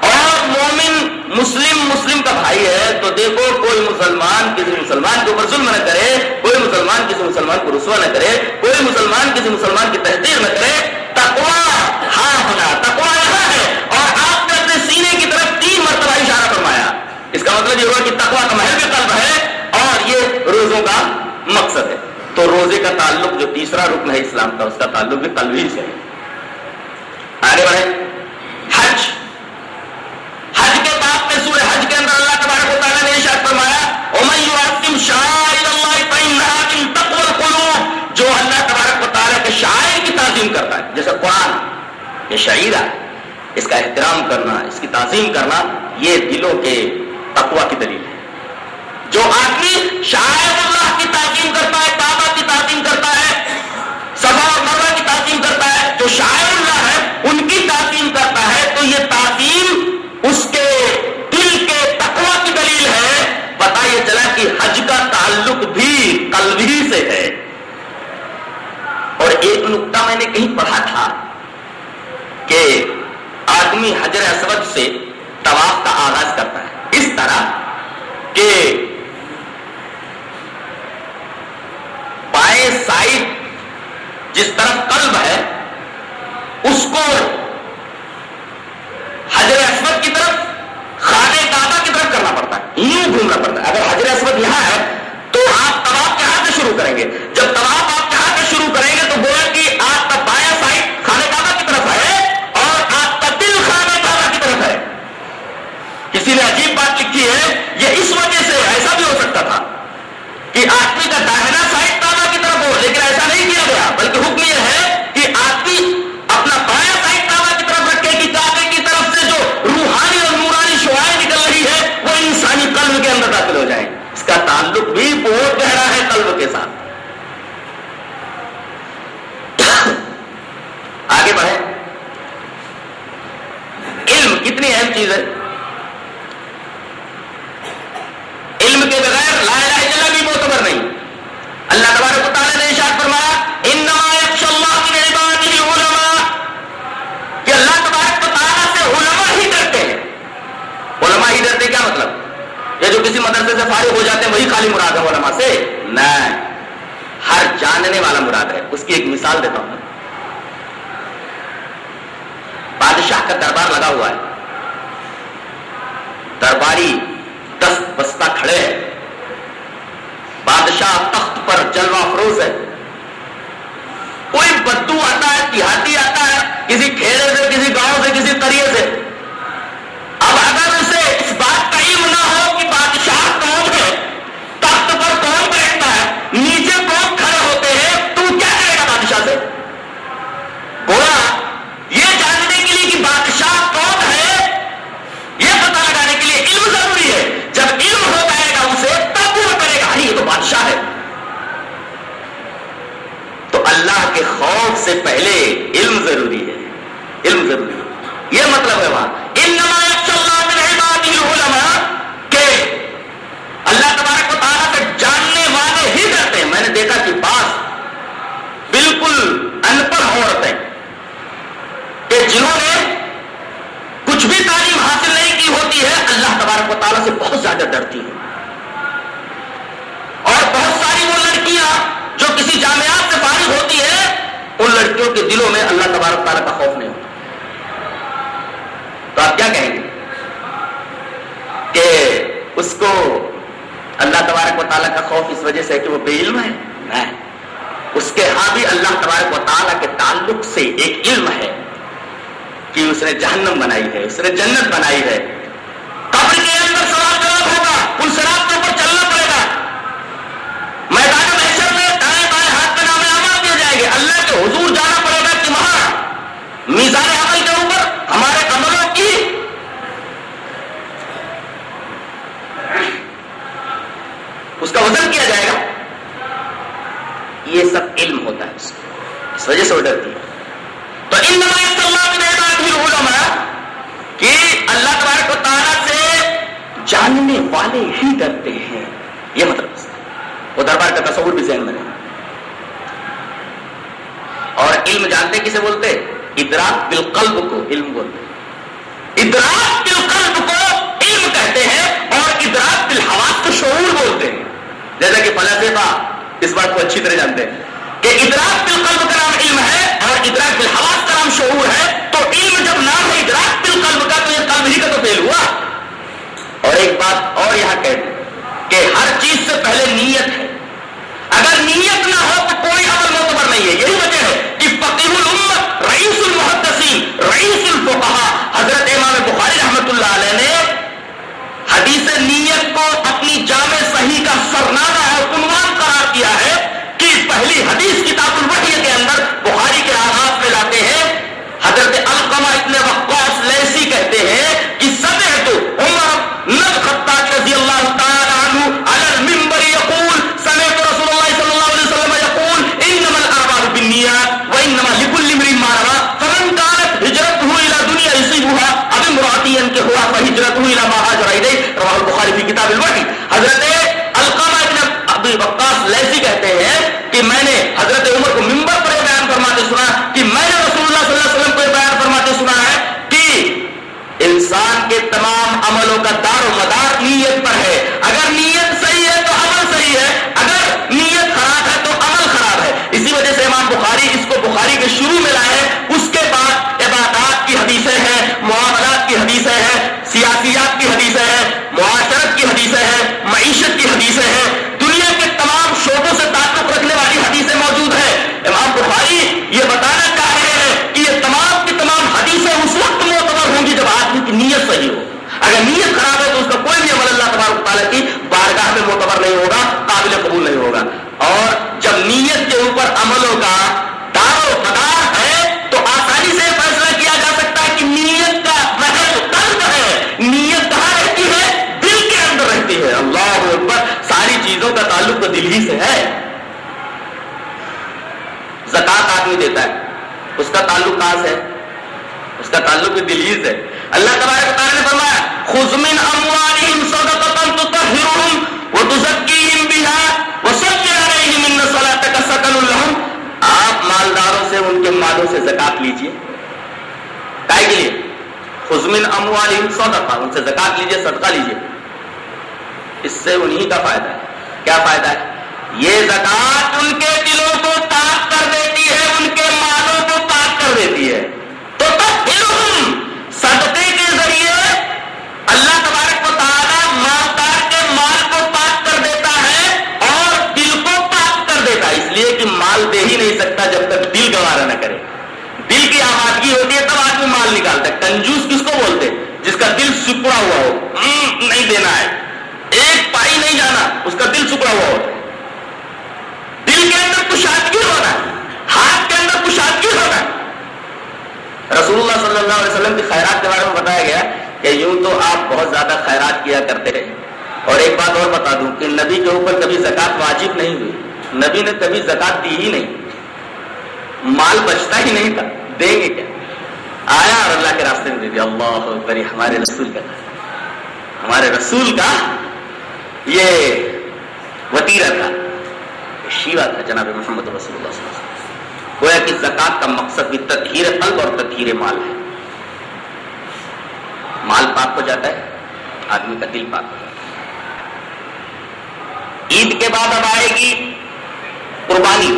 اور مومن مسلم مسلم کا بھائی ہے، تو دیکھو کوئی مسلمان کسی مسلمان کے اوپر ظلم نہ کرے، کوئی مسلمان کسی مسلمان کو رسوا نہ کرے، کوئی مسلمان کسی مسلمان کی تحقیر نہ کرے۔ تکوا ہاں ہونا تکوا یہاں ہے۔ اور آپ نے اپنے سینے کی طرف تین مرتبہ اشارہ فرمایا۔ اس کا مطلب یہ ہوا کہ تکوا کا محل کا قلب ہے اور یہ روزوں کا مقصد ہے۔ تو روزے کا تعلق جو تیسرا رکن ہے اسلام کا، اس کا تعلق بھی قلبی سے ہے۔ آگے بڑھے حج۔ حج کے بعد میں سورہ حج کے اندر اللہ تبارک و تعالیٰ نے ارشاد فرمایا، ومن يعظم شعائر الله فإنها من تقوى القلوب، جو اللہ تبارک و تعالیٰ کے شاعر کی تعظیم کرتا ہے، جیسے قرآن، یہ شعیرہ ہے۔ اس کا احترام کرنا، اس کی تعظیم کرنا، یہ دلوں کے تقوی کی دلیل ہے۔ جو آدمی شاعر اللہ کی تعظیم کرتا ہے ایک نقطہ میں نے کہیں پڑھا تھا کہ آدمی حجر اسود سے طواف کا آغاز کرتا ہے۔ اس طرح کہ بائیں سائڈ جس طرف قلب ہے، اس کو حجر اسود کی طرف، خانہ کعبہ کی طرف کرنا پڑتا ہے۔ یوں گھومنا پڑتا ہے۔ اگر حجر اسود یہاں ہے، تو آپ طواف کے ہاتھ سے شروع کریں گے۔ جب طواف آپ کے ہاتھ سے شروع کریں گے تو گویا کہ آپ کا بایاں سائڈ خانہ کعبہ کی طرف ہے اور آپ کا دل خانہ کعبہ کی طرف ہے کسی نے عجیب بات لکھی ہے یہ اس وجہ سے ایسا بھی ہو سکتا تھا کہ آدمی کا داہنا سائڈ کعبہ کی طرف ہو، لیکن ایسا نہیں کیا گیا، بلکہ حکم یہ ہے کہ آدمی اپنا بایاں سائڈ کعبہ کی طرف رکھے کہ کعبے کی طرف سے جو روحانی اور نورانی شعائیں نکل رہی ہے وہ انسانی قلب کے اندر داخل ہو جائیں۔ اس کا تعلق بھی بہت گہرا ہے قلب کے ساتھ۔ آگے بڑھے علم کتنی اہم چیز ہے۔ علم کے بغیر لا الہ الا اللہ بھی معتبر نہیں۔ اللہ تبارک و تعالی نے ارشاد فرمایا، انما یخشى اللہ من عباده العلماء۔ کہ اللہ تبارک و تعالی سے علماء ہی ڈرتے ہیں۔ علماء ہی ڈرتے کیا مطلب؟ یہ جو کسی مدرسے سے فارغ ہو جاتے ہیں، وہی خالی مراد ہے علماء سے۔ نہیں، ہر جاننے والا مراد ہے۔ اس کی ایک مثال دیتا ہوں بادشاہ کا دربار لگا ہوا ہے۔ درباری دست بستہ کھڑے ہیں۔ بادشاہ تخت پر جلوہ فروز ہے۔ کوئی بدو آتا ہے، دیہاتی آتا ہے، کسی کھیلے سے، کسی گاؤں سے، کسی قریے سے۔ اب اگر اسے اس بات کا علم نہ ہو کہ بادشاہ کون ہے تخت پر کون بیٹھتا ہے نیچے کون کھڑے ہوتے ہیں تو کیا کرے گا بادشاہ سے گویا یہ جاننے کے لیے کہ بادشاہ کون ہے یہ پتا لگانے کے لیے علم ضروری ہے جب علم ہو جائے گا اسے تب وہ کرے گا یہ تو بادشاہ ہے تو اللہ خوف سے پہلے علم ضروری ہے۔ علم ضروری ہے۔ یہ مطلب ہے وہاں۔ اللہ کہ اللہ تبارک و تعالیٰ سے جاننے والے ہی ڈرتے ہیں۔ میں نے دیکھا کہ بعض بالکل ان پڑھ عورتیں کہ جنہوں نے کچھ بھی تعلیم حاصل نہیں کی ہوتی ہے، اللہ تبارک و تعالیٰ سے بہت زیادہ ڈرتی ہے اور بہت ساری وہ لڑکیاں جو کسی جامعات سے فارغ ہوتی ہے، ان لڑکیوں کے دلوں میں اللہ تبارک تعالیٰ کا خوف نہیں ہوتا۔ تو آپ کیا کہیں گے؟ کہ اس کو اللہ تبارک و تعالیٰ کا خوف اس وجہ سے کہ وہ بے علم ہے؟ اس کے ہاں بھی اللہ تبارک و تعالیٰ کے تعلق سے ایک علم ہے کہ اس نے جہنم بنائی ہے، اس نے جنت بنائی ہے۔ بخاری حضرت القامہ ابن ابی وقاص لیسی کہتے ہیں کہ میں نے حضرت عمر کو ممبر پر یہ بیان فرماتے سنا کہ میں نے رسول اللہ صلی اللہ علیہ وسلم کو یہ بیان فرماتے سنا ہے کہ انسان کے تمام عملوں کا دار و مدار نیت پر ہے اگر نیت صحیح ہے تو عمل صحیح ہے اگر نیت خراب ہے تو عمل خراب ہے اسی وجہ سے امام بخاری اس کو بخاری کے شروع میں لائے اس کے بعد عبادات کی حدیثیں ہیں معاملات کی حدیثیں ہیں سیاسیات کی حدیثیں ہیں معاشرت کی حدیثیں ہیں معیشت کی حدیثیں ہیں دنیا کے تمام شعبوں سے تعلق رکھنے والی حدیثیں موجود ہیں امام بخاری یہ بتانا چاہ رہے ہیں کہ یہ تمام کی تمام حدیثیں اس وقت معتبر ہوں گی جب آدمی کی نیت صحیح ہو اگر نیت خراب ہے تو اس کا کوئی بھی عمل اللہ تبارک تعالیٰ کی بارگاہ میں معتبر نہیں ہوگا قابل قبول نہیں ہوگا اور جب نیت کے اوپر عملوں کا دار و مدار ہے تو آسانی سے فیصلہ کیا جا سکتا ہے کہ نیت کا محل قلب ہے نیت کہاں رہتی ہے دل کے اندر رہتی ہے اللہ اکبر ساری چیزوں کا تعلق تو دل ہی سے ہے زکات آدمی دیتا ہے اس کا تعلق کہاں سے ہے اس کا تعلق بھی دل ہی سے اللہ تبارک تعالیٰ نے فرمایا خزمن اموالہم صدقۃ تطہرہم وتزکیہم بها وصلی علیہم ان صلاتک سکن لہم آپ مالداروں سے ان کے مالوں سے زکات لیجیے کائے کے لیے خزمن اموالہم صدقہ ان سے زکات لیجیے صدقہ لیجیے اس سے انہی کا فائدہ ہے کیا فائدہ ہے یہ زکات ان کے دلوں کو پاک کر دیتی ہے ان کے مالوں کو پاک کر دیتی ہے تو تب پھر ہم صدقے کے ذریعے اللہ تبارک و تعالیٰ مالدار کے مال کو پاک کر دیتا ہے اور دل کو پاک کر دیتا ہے اس لیے کہ مال دے ہی نہیں سکتا جب تک دل گوارا نہ کرے دل کی ہوتی ہے، تب آدمی مال نکالتا ہے۔ کنجوس کس کو بولتے جس کا دل سکڑا ہوا ہو۔ نہیں دینا ہے۔ ایک پائی نہیں جانا، اس کا دل سکڑا ہوا ہوتا ہے۔ دل کے اندر کشادگی ہونا ہے؟ ہاتھ کے اندر کشادگی ہونا ہے؟ رسول اللہ صلی اللہ علیہ وسلم کی خیرات کے بارے میں بتایا گیا کہ یوں تو آپ بہت زیادہ خیرات کیا کرتے رہے اور ایک بات اور بتا دوں کہ نبی کے اوپر کبھی زکات واجب نہیں ہوئی۔ نبی نے کبھی زکات دی ہی نہیں۔ مال بچتا ہی نہیں تھا۔ دیں گے کیا؟ آیا اور اللہ کے راستے میں دے دیا اللہ اکبر، یہ ہمارے رسول کا تھا۔ ہمارے رسول کا یہ وطیرہ تھا شیوا تھا جناب محمد رسول اللہ صلی اللہ علیہ وسلم۔ گویا کہ زکات کا مقصد بھی تطہیر قلب اور تطہیر مال ہے۔ مال پاک ہو جاتا ہے، آدمی کا دل پاک ہو جاتا ہے۔ عید کے بعد اب آئے گی قربانی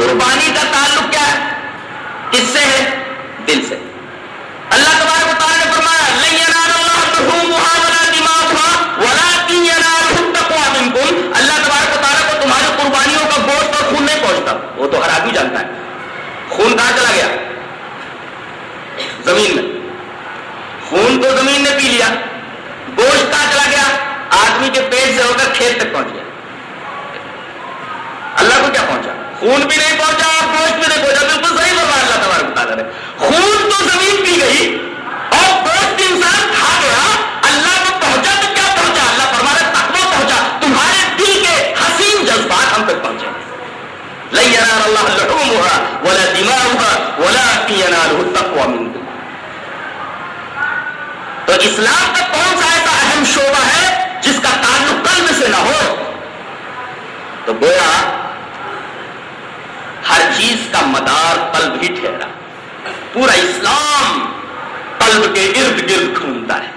قربانی کا تعلق کیا ہے کس سے ہے دل سے اللہ تبارک و تعالیٰ نے فرمایا لن ینال اللہ لحومها ولا دماؤها ولكن يناله التقوى منكم اللہ تبارک و تعالیٰ کو تمہاری قربانیوں کا گوشت اور خون نہیں پہنچتا وہ تو ہر آدمی جانتا ہے۔ خون کہاں چلا گیا؟ زمین میں۔ خون تو زمین نے پی لیا۔ گوشت کہاں چلا گیا؟ آدمی کے پیٹ سے ہو کر کھیت تک پہنچ گیا۔ اللہ کو کیا پہنچا؟ خون بھی نہیں پہنچا گوشت بھی نہیں پہنچا۔ بالکل صحیح فرمایا اللہ تبارک تعالیٰ نے۔ خون تو زمین پی گئی۔ اسلام کا کون سا ایسا اہم شعبہ ہے جس کا تعلق قلب سے نہ ہو۔ تو گویا، ہر چیز کا مدار قلب ہی ٹھہرا۔ پورا اسلام قلب کے ارد گرد گھومتا ہے۔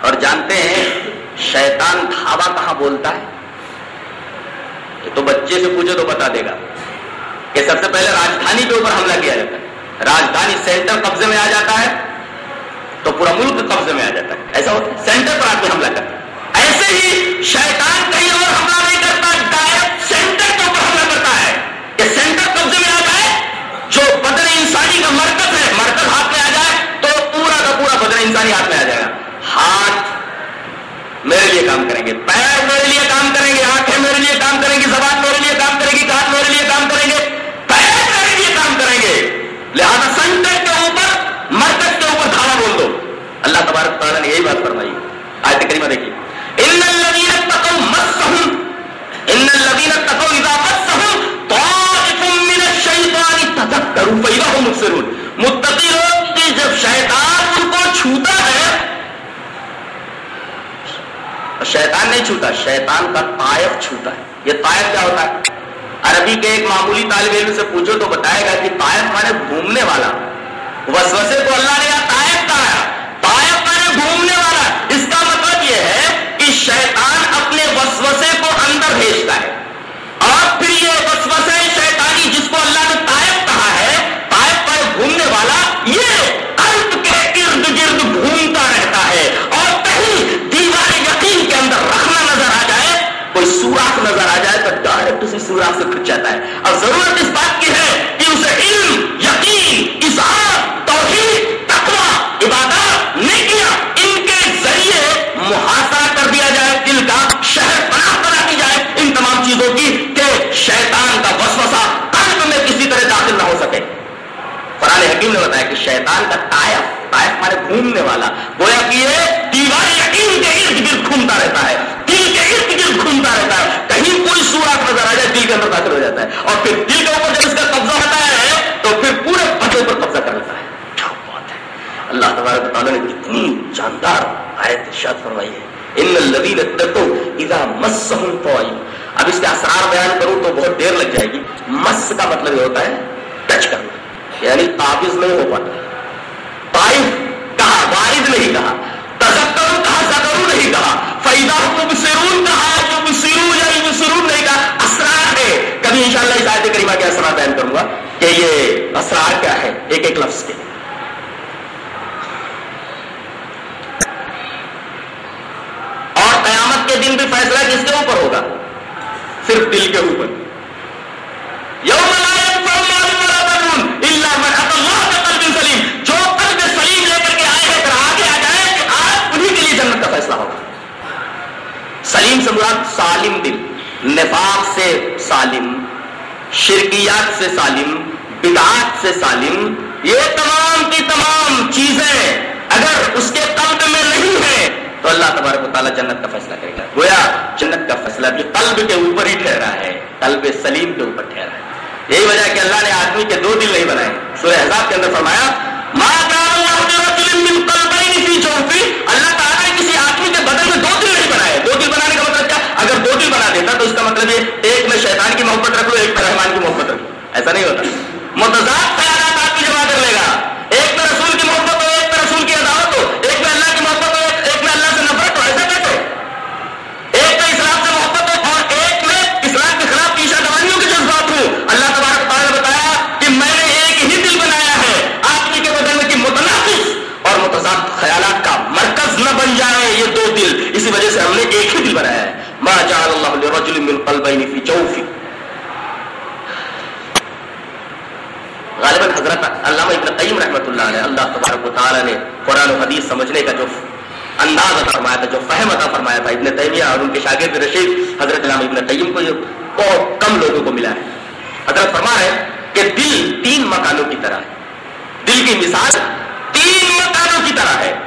اور جانتے ہیں، شیطان دھاوا کہاں بولتا ہے؟ یہ تو بچے سے پوچھو تو بتا دے گا کہ سب سے پہلے راجدھانی کے اوپر حملہ کیا جاتا ہے۔ راجدھانی سینٹر قبضے میں آ جاتا ہے۔ تو پورا ملک قبضے میں آ جاتا ہے۔ ایسا ہوتا ہے، سینٹر پر آدمی حملہ کرتا ہے۔ ایسے ہی شیطان کہیں اور حملہ نہیں کرتا، ڈائریکٹ سینٹر کے اوپر حملہ کرتا ہے۔ کہ سینٹر قبضے میں آ جائے جو بدن انسانی کا مرکز ہے، مرکز ہاتھ میں آ جائے تو پورا کا پورا بدن انسانی ہاتھ میں آ جائے گا۔ ہاتھ میرے لیے کام کریں گے، پیر میرے لیے کام کریں گے، آنکھیں میرے لیے کام کریں گی زبان میرے لیے کام کرے گی، کان میرے لیے کام کریں گے، پیر میرے لیے کام کریں گے۔ لہذا تعالیٰ نے یہی بات فرمائی۔ آج کریمہ دیکھیے۔ جب شیطان ان کو چھوتا ہے، شیطان نہیں چھوتا، شیطان کا تائف چھوتا ہے۔ یہ تائف کیا ہوتا ہے؟ عربی کے ایک معمولی طالب علم سے پوچھو تو بتائے گا کہ تائف ہمارے گھومنے والا۔ وسوسے کو اللہ نے طائف کہا تائف کا گھومنے والا اس کا مطلب یہ ہے کہ شیطان اپنے وسوسے کو اندر بھیجتا ہے۔ اور پھر یہ وسوسے شیطانی جس کو اللہ نے طائف کہا ہے، طائف پر گھومنے والا یہ قلب کے ارد گرد گھومتا رہتا ہے۔ اور کہیں دیوار یقین کے اندر رکھنا نظر آ جائے، کوئی سوراخ نظر آ جائے تو ڈائریکٹ اسی سوراخ سے پھر جاتا ہے۔ اور ضرورت اس بات کی ہے کہ اسے علم یقین اظہار توحید تقوی عبادات نیکیاں ان کے ذریعے محاصرہ کر دیا جائے دل کا شہر پناہ بنا دی جائے ان تمام چیزوں کی کہ شیطان کا وسوسہ قلب میں کسی طرح داخل نہ ہو سکے قرآن حکیم نے بتایا کہ شیطان کا تائف تائف مانے گھومنے والا۔ گویا کہ یہ دیوار یقین کے ارد گرد گھومتا رہتا ہے۔ دل کے ارد گرد گھومتا رہتا ہے۔ کہیں کوئی سوراخ نظر آ جائے، دل کے اندر داخل ہو جاتا ہے۔ اور پھر دل کے اوپر جب اس کا قبضہ ہوتا ہے، تو پھر پورے بدن پر قبضہ کر لیتا ہے۔ کیا بات ہے؟ اللہ تبارک تعالیٰ نے کتنی جاندار آیت ارشاد فرمائی ہے۔ ان الذین اتقوا اذا مسهم طائف اب اس کے اسرار بیان کروں تو بہت دیر لگ جائے گی۔ مس کا مطلب یہ ہوتا ہے، ٹچ کرنا۔ یعنی قابض نہیں ہو پاتا۔ طائف کہا وارد نہیں کہا تذکرو کہا زکرو نہیں کہا فیدا مبصرون کہا مبصرون یا مبصرون نہیں کہا، اسرار ہے۔ کبھی انشاءاللہ اس آیت کریمہ کے اسرار بیان کروں گا کہ یہ اسرار کیا ہے، ایک ایک لفظ کے۔ اور قیامت کے دن بھی فیصلہ کس کے اوپر ہوگا؟ صرف دل کے اوپر۔ یوم لا ينفع مال ولا بنون الا من اتى الله بقلب سلیم جو قلب سلیم لے کر کے آئے ہیں پھر آگے آ جائے کہ آج انہیں کے لیے جنت کا فیصلہ ہوگا سلیم سے مراد سالم دل، نفاق سے سالم، شرکیات سے سالم، بدعات سے سالم، یہ تمام کی تمام چیزیں اگر اس کے قلب میں نہیں ہے تو اللہ تبارک و تعالیٰ جنت کا فیصلہ کرے گا۔ گویا جنت کا فیصلہ بھی قلب کے اوپر ہی ٹھہرا ہے، قلب سلیم کے اوپر ٹھہرا ہے۔ یہی وجہ ہے کہ اللہ نے آدمی کے دو دل نہیں بنائے۔ سورہ حزاب کے اندر فرمایا، ما كان الله اللہ تعالیٰ نے کسی آدمی کے بدن میں دو دل نہیں بنائے دو دل بنانے کا مطلب کیا دیتا تو اس کا مطلب یہ ایک میں شیطان کی محبت رکھ لو، ایک میں رحمان کی محبت رکھ لو۔ ایسا نہیں ہوتا۔ متضاد خیالات آدمی جمع کر لے گا ایک میں رسول کی محبت ہو ایک میں رسول کی عداوت ہو ایک میں اللہ کی محبت ہو ایک میں اللہ سے نفرت ہو ایسا کیسے ایک میں اسلام سے محبت ہو اور ایک میں اسلام کے خلاف پیشہ دوانیوں کے جذبات ہوں اللہ تبارک تعالیٰ نے بتایا کہ میں نے ایک ہی دل بنایا ہے آدمی کے بدن میں کہ متناقض اور متضاد خیالات کا مرکز نہ بن جائے یہ دو دل اسی وجہ سے ہم نے ایک ہی دل بنایا ہے ما جعل اللہ لرجل من قلبین فی جوفی غالباً حضرت علامہ ابن قیم رحمۃ اللہ علیہ، اللہ تبارک و تعالیٰ نے قرآن و حدیث سمجھنے کا جو انداز عطا فرمایا تھا، جو فہم عطا فرمایا تھا، ابن تیمیہ اور ان کے شاگرد رشید، حضرت علامہ ابن قیم کو یہ بہت کم لوگوں کو ملا ہے۔ حضرت فرما ہے کہ دل تین مکانوں کی طرح ہے۔ دل کی مثال تین مکانوں کی طرح ہے۔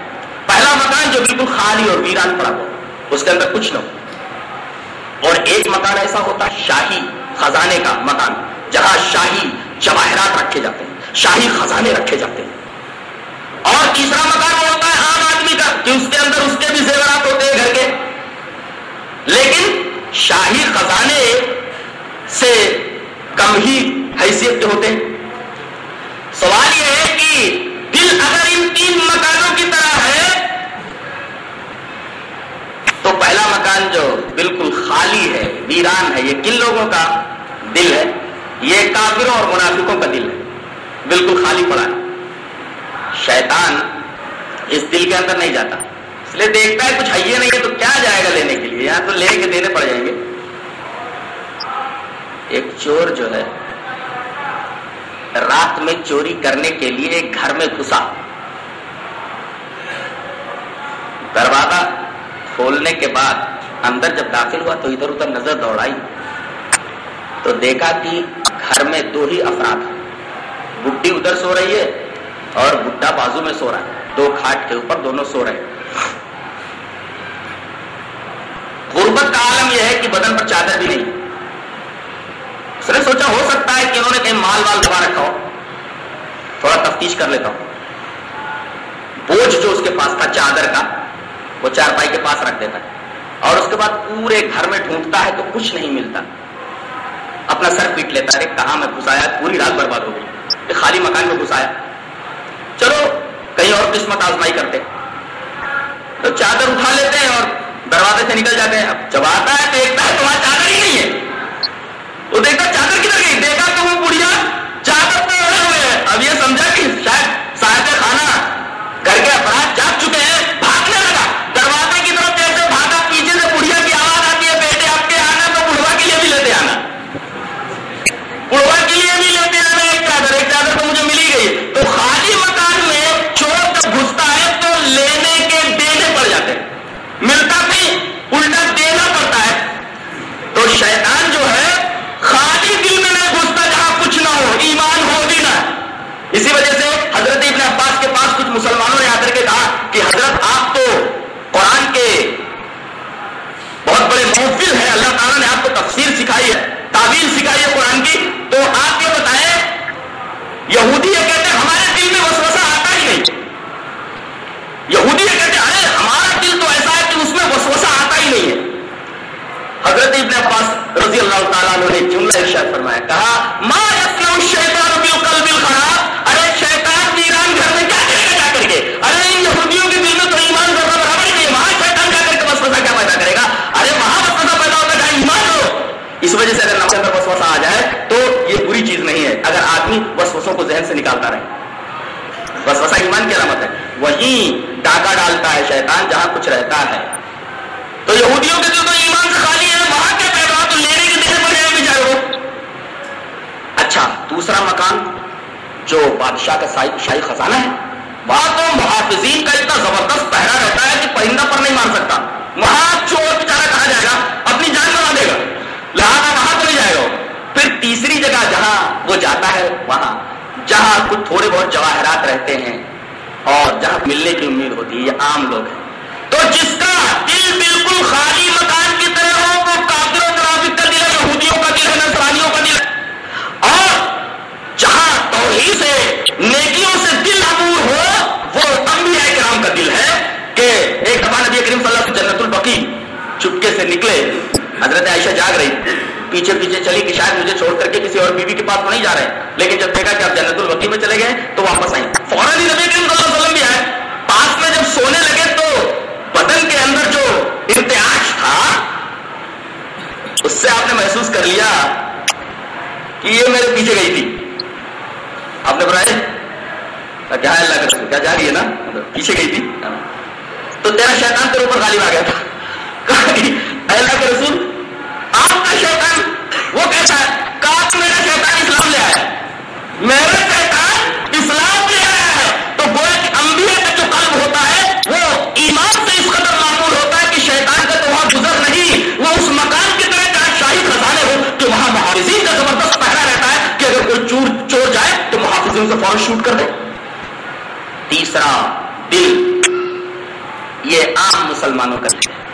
پہلا مکان جو بالکل خالی اور ویران پڑا ہو، اس کے اندر کچھ نہ ہو۔ اور ایک مکان ایسا ہوتا ہے شاہی خزانے کا مکان، جہاں شاہی جواہرات رکھے جاتے ہیں، شاہی خزانے رکھے جاتے ہیں۔ اور تیسرا مکان وہ ہوتا ہے عام آدمی کا، کہ اس کے اندر اس کے بھی زیورات ہوتے ہیں گھر کے۔ لیکن شاہی خزانے سے کم ہی حیثیت کے ہوتے ہیں سوال یہ ہے کہ دل اگر ان تین مکانوں کی طرح ہے تو پہلا مکان جو بالکل خالی ہے ویران ہے یہ کن لوگوں کا دل ہے؟ یہ کافروں اور منافقوں کا دل ہے۔ بالکل خالی پڑا ہے۔ شیطان اس دل کے اندر نہیں جاتا۔ اس لیے دیکھتا ہے کچھ ہے نہیں ہے تو کیا جائے گا لینے کے لیے؟ یہاں تو لے کے دینے پڑ جائیں گے۔ ایک چور جو ہے، رات میں چوری کرنے کے لیے ایک گھر میں گھسا۔ دروازہ کھولنے کے بعد اندر جب داخل ہوا تو ادھر ادھر نظر دوڑائی۔ تو دیکھا کہ گھر میں دو ہی افراد ہیں۔ بڈی ادھر سو رہی ہے اور بڈا بازو میں سو رہا ہے۔ دو کھاٹ کے اوپر دونوں سو رہے ہیں۔ غربت کا عالم یہ ہے کہ بدن پر چادر بھی نہیں۔ اس نے سوچا ہو سکتا ہے کہ انہوں نے کہیں مال وال دبا رکھا ہو۔ تھوڑا تفتیش کر لیتا ہوں۔ بوجھ جو اس کے پاس تھا چادر کا، وہ چارپائی کے پاس رکھ دیتا ہے۔ اور اس کے بعد پورے گھر میں ڈھونڈتا ہے تو کچھ نہیں ملتا۔ اپنا سر پیٹ لیتا ہے کہاں میں گھسایا؟ پوری رات برباد ہو گئی۔ خالی مکان میں گھسایا۔ چلو، کہیں اور قسمت آزمائی کرتے۔ تو چادر اٹھا لیتے ہیں اور دروازے سے نکل جاتے ہیں۔ اب جب آتا ہے دیکھتا ہے تو وہاں چادر ہی نہیں ہے۔ وہ دیکھتا چادر کدھر گئی؟ دیکھا تو وہ بڑھیا چادر پیچھے پیچھے چلی کہ شاید مجھے چھوڑ کر کے کسی اور بیوی کے پاس تو نہیں جا رہے، لیکن جب دیکھا کہ آپ جنت البقی میں چلے گئے تو واپس آئی فوراً ہی نبی کریم صلی اللہ علیہ وسلم بھی آئے۔ پاس میں جب سونے لگے تو بدن کے اندر جو ارتعاش تھا، اس سے آپ نے محسوس کر لیا کہ یہ میرے پیچھے گئی تھی۔ آپ نے بتایا کیا ہے اللہ کا کیا جا رہی ہے نا؟ مطلب پیچھے گئی تھی۔ تو تیرا شیطان تیرے اوپر غالب آ گیا تھا۔ اللہ کے رسول، آپ کا شیطان وہ کیسا ہے؟ کہا میرا شیطان اسلام لے آیا۔ میرا شیطان اسلام لے آیا ہے۔ تو گویا کہ انبیاء کا جو قلب ہوتا ہے، وہ ایمان سے اس قدر معمول ہوتا ہے کہ شیطان کا تو وہاں گزر نہیں۔ وہ اس مکان کی طرح جہاں شاہی خزانے ہو کہ وہاں محافظین کا زبردست پہرا رہتا ہے کہ اگر کوئی چور چور جائے، تو محافظین سے فوراً شوٹ کر دے۔ تیسرا دل۔ یہ عام مسلمانوں کا دل ہے۔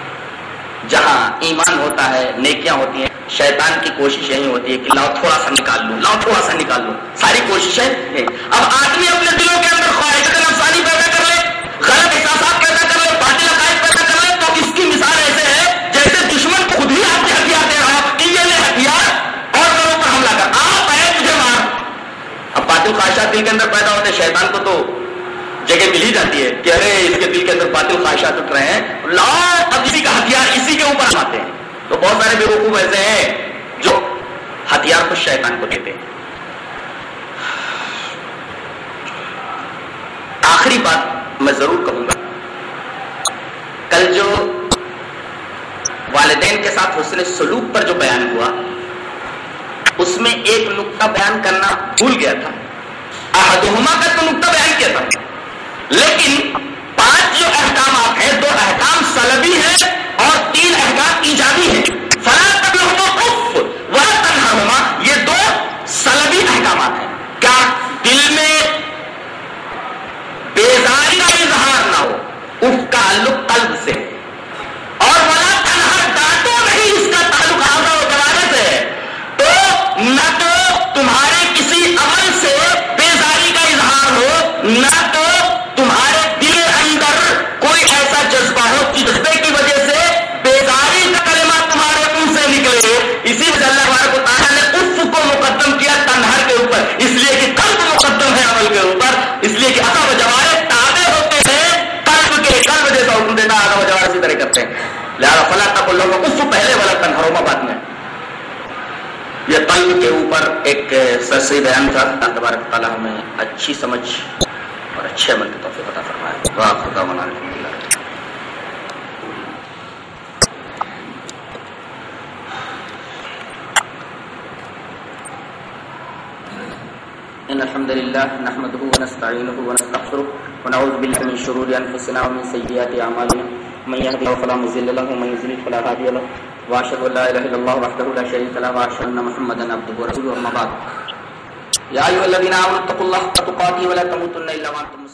جہاں ایمان ہوتا ہے، نیکیاں ہوتی ہیں، شیطان کی کوشش یہی ہوتی ہے کہ لاؤ تھوڑا سا نکال لوں لاؤ تھوڑا سا نکال لوں ساری کوششیں اب آدمی اپنے دلوں کے اندر خواہش نفسانی پیدا کر لے، غلط احساسات پیدا کر لے، باطل عقائد پیدا کر لے، تو اس کی مثال ایسے ہے جیسے دشمن خود ہی آپ کے ہتھیار دے رہا ہو کہ یہ لے ہتھیار اور لوگوں پر حملہ کر۔ آپ ہے تجھے مار۔ اب باطل خواہشات دل کے اندر پیدا ہوتے ہیں، شیطان کو تو جگہ مل ہی جاتی ہے کہ ارے اس کے دل کے اندر باطل خواہشات اٹھ رہے ہیں۔ لاؤ اب اسی کا ہتھیار اسی کے اوپر آتے ہیں۔ تو بہت سارے بیوقوف ایسے ہیں جو ہتھیار کو شیطان کو دیتے ہیں۔ آخری بات میں ضرور کہوں گا۔ کل جو والدین کے ساتھ حسن سلوک پر جو بیان ہوا، اس میں ایک نقطہ بیان کرنا بھول گیا تھا۔ احدہما کا تو نقطہ بیان کیا تھا۔ لیکن پانچ جو احکامات ہیں، دو احکام سلبی ہیں اور تین احکام ایجابی ہیں۔ فلاں تبلغ اف ولا تنہرہما یہ دو سلبی احکامات ہیں۔ کیا دل میں بیزاری کا اظہار نہ ہو؟ اس کا تعلق قلب سے۔ فلا تک اللہ اس سے پہلے والا تنہروما بعد میں۔ یہ قلب کے اوپر ایک سرسری بیان تھا۔ تبارک تعالیٰ ہمیں اچھی سمجھ اور اچھے عمل کے توفیق عطا فرمائے۔ دعا خدا منا الحمد للہ إن الحمد لله نحمده ونستعينه ونستغفره ونعوذ بالله من شرور انفسنا ومن سيئات اعمالنا۔ من يهده الله فلا مضل له، ومن يضلل فلا هادي له. واشهد ان لا اله الا الله وحده لا شريك له واشهد ان محمدا عبده ورسوله اما بعد. يا ايها الذين امنوا اتقوا الله حق تقاته ولا تموتن الا وانتم